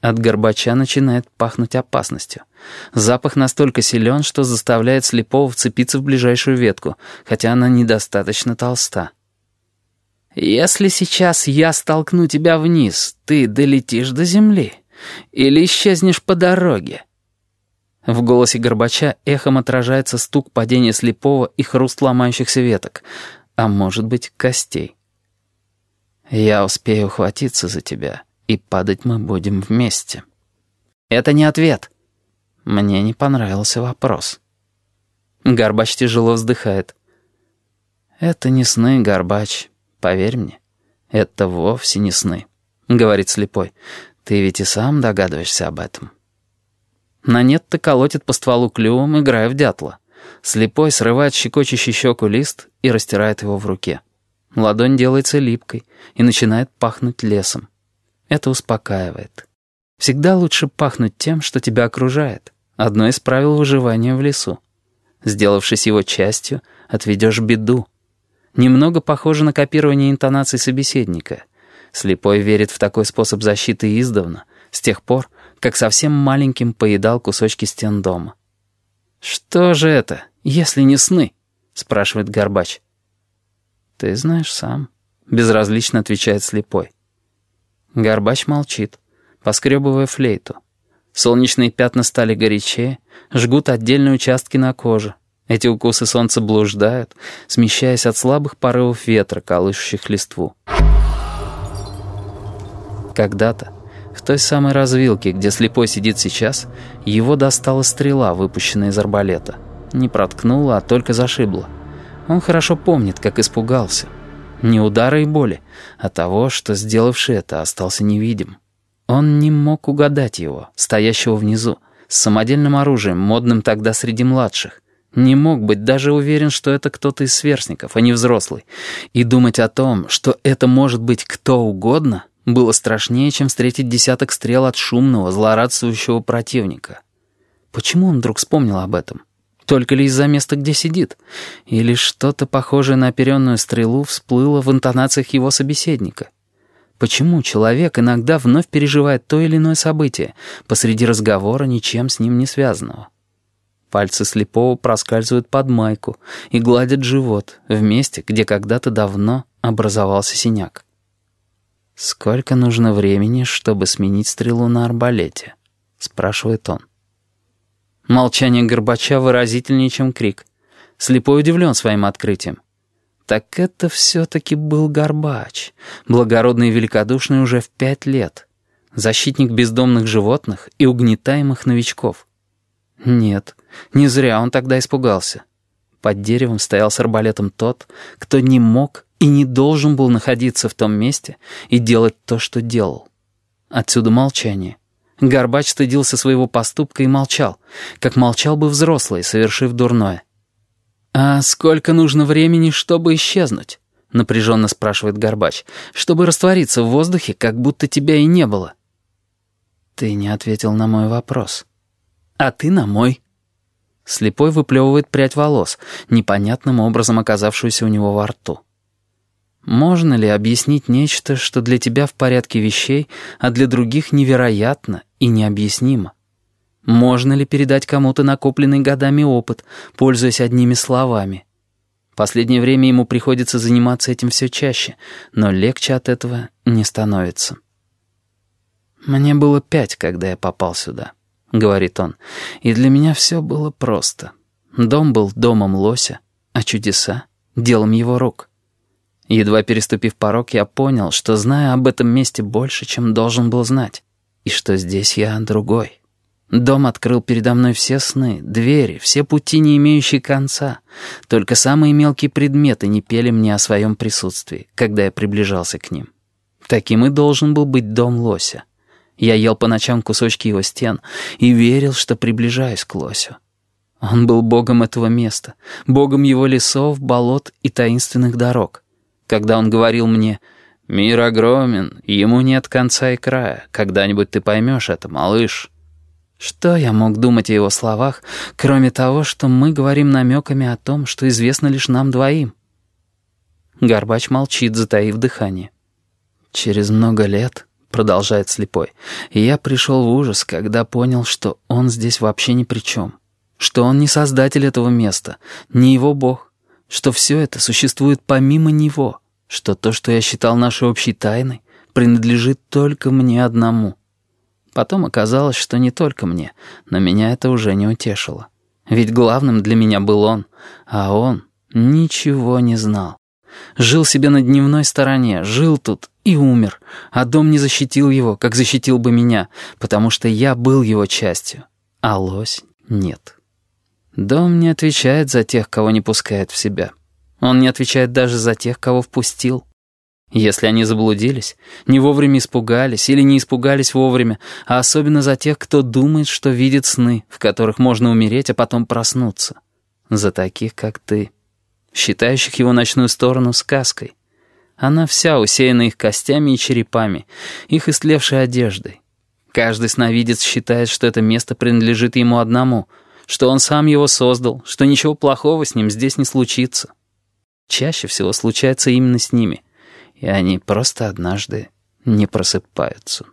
От горбача начинает пахнуть опасностью. Запах настолько силен, что заставляет слепого вцепиться в ближайшую ветку, хотя она недостаточно толста. «Если сейчас я столкну тебя вниз, ты долетишь до земли или исчезнешь по дороге?» В голосе Горбача эхом отражается стук падения слепого и хруст ломающихся веток, а может быть, костей. «Я успею ухватиться за тебя, и падать мы будем вместе». «Это не ответ». Мне не понравился вопрос. Горбач тяжело вздыхает. «Это не сны, Горбач, поверь мне. Это вовсе не сны», — говорит слепой. «Ты ведь и сам догадываешься об этом». На нет-то колотит по стволу клювом, играя в дятла. Слепой срывает щекочущий щеку лист и растирает его в руке. Ладонь делается липкой и начинает пахнуть лесом. Это успокаивает. Всегда лучше пахнуть тем, что тебя окружает. Одно из правил выживания в лесу. Сделавшись его частью, отведешь беду. Немного похоже на копирование интонаций собеседника. Слепой верит в такой способ защиты издавна, с тех пор, как совсем маленьким поедал кусочки стен дома. «Что же это, если не сны?» — спрашивает Горбач. «Ты знаешь сам», — безразлично отвечает слепой. Горбач молчит, поскребывая флейту. Солнечные пятна стали горячее, жгут отдельные участки на коже. Эти укусы солнца блуждают, смещаясь от слабых порывов ветра, колышущих листву. Когда-то, в той самой развилке, где слепой сидит сейчас, его достала стрела, выпущенная из арбалета. Не проткнула, а только зашибла. Он хорошо помнит, как испугался. Не удара и боли, а того, что сделавший это остался невидим. Он не мог угадать его, стоящего внизу, с самодельным оружием, модным тогда среди младших. Не мог быть даже уверен, что это кто-то из сверстников, а не взрослый. И думать о том, что это может быть кто угодно, было страшнее, чем встретить десяток стрел от шумного, злорадствующего противника. Почему он вдруг вспомнил об этом? Только ли из-за места, где сидит? Или что-то похожее на оперенную стрелу всплыло в интонациях его собеседника? Почему человек иногда вновь переживает то или иное событие посреди разговора, ничем с ним не связанного? Пальцы слепого проскальзывают под майку и гладят живот в месте, где когда-то давно образовался синяк. «Сколько нужно времени, чтобы сменить стрелу на арбалете?» — спрашивает он. Молчание Горбача выразительнее, чем крик. Слепой удивлен своим открытием. Так это все-таки был Горбач, благородный и великодушный уже в пять лет. Защитник бездомных животных и угнетаемых новичков. Нет, не зря он тогда испугался. Под деревом стоял с арбалетом тот, кто не мог и не должен был находиться в том месте и делать то, что делал. Отсюда молчание. Горбач стыдился своего поступка и молчал, как молчал бы взрослый, совершив дурное. «А сколько нужно времени, чтобы исчезнуть?» — напряженно спрашивает Горбач. «Чтобы раствориться в воздухе, как будто тебя и не было». «Ты не ответил на мой вопрос». «А ты на мой». Слепой выплевывает прядь волос, непонятным образом оказавшуюся у него во рту. Можно ли объяснить нечто, что для тебя в порядке вещей, а для других невероятно и необъяснимо? Можно ли передать кому-то накопленный годами опыт, пользуясь одними словами? Последнее время ему приходится заниматься этим все чаще, но легче от этого не становится. «Мне было пять, когда я попал сюда», — говорит он, — «и для меня все было просто. Дом был домом лося, а чудеса — делом его рук». Едва переступив порог, я понял, что знаю об этом месте больше, чем должен был знать, и что здесь я другой. Дом открыл передо мной все сны, двери, все пути, не имеющие конца. Только самые мелкие предметы не пели мне о своем присутствии, когда я приближался к ним. Таким и должен был быть дом лося. Я ел по ночам кусочки его стен и верил, что приближаюсь к лосю. Он был богом этого места, богом его лесов, болот и таинственных дорог когда он говорил мне «Мир огромен, ему нет конца и края, когда-нибудь ты поймешь это, малыш». Что я мог думать о его словах, кроме того, что мы говорим намеками о том, что известно лишь нам двоим? Горбач молчит, затаив дыхание. «Через много лет», — продолжает слепой. Я пришел в ужас, когда понял, что он здесь вообще ни при чем. Что он не создатель этого места, не его бог. Что все это существует помимо него. Что то, что я считал нашей общей тайной, принадлежит только мне одному. Потом оказалось, что не только мне, но меня это уже не утешило. Ведь главным для меня был он, а он ничего не знал. Жил себе на дневной стороне, жил тут и умер, а дом не защитил его, как защитил бы меня, потому что я был его частью, а лось нет. Дом не отвечает за тех, кого не пускает в себя. Он не отвечает даже за тех, кого впустил. Если они заблудились, не вовремя испугались или не испугались вовремя, а особенно за тех, кто думает, что видит сны, в которых можно умереть, а потом проснуться. За таких, как ты, считающих его ночную сторону сказкой. Она вся усеяна их костями и черепами, их истлевшей одеждой. Каждый сновидец считает, что это место принадлежит ему одному, что он сам его создал, что ничего плохого с ним здесь не случится. Чаще всего случается именно с ними — и они просто однажды не просыпаются.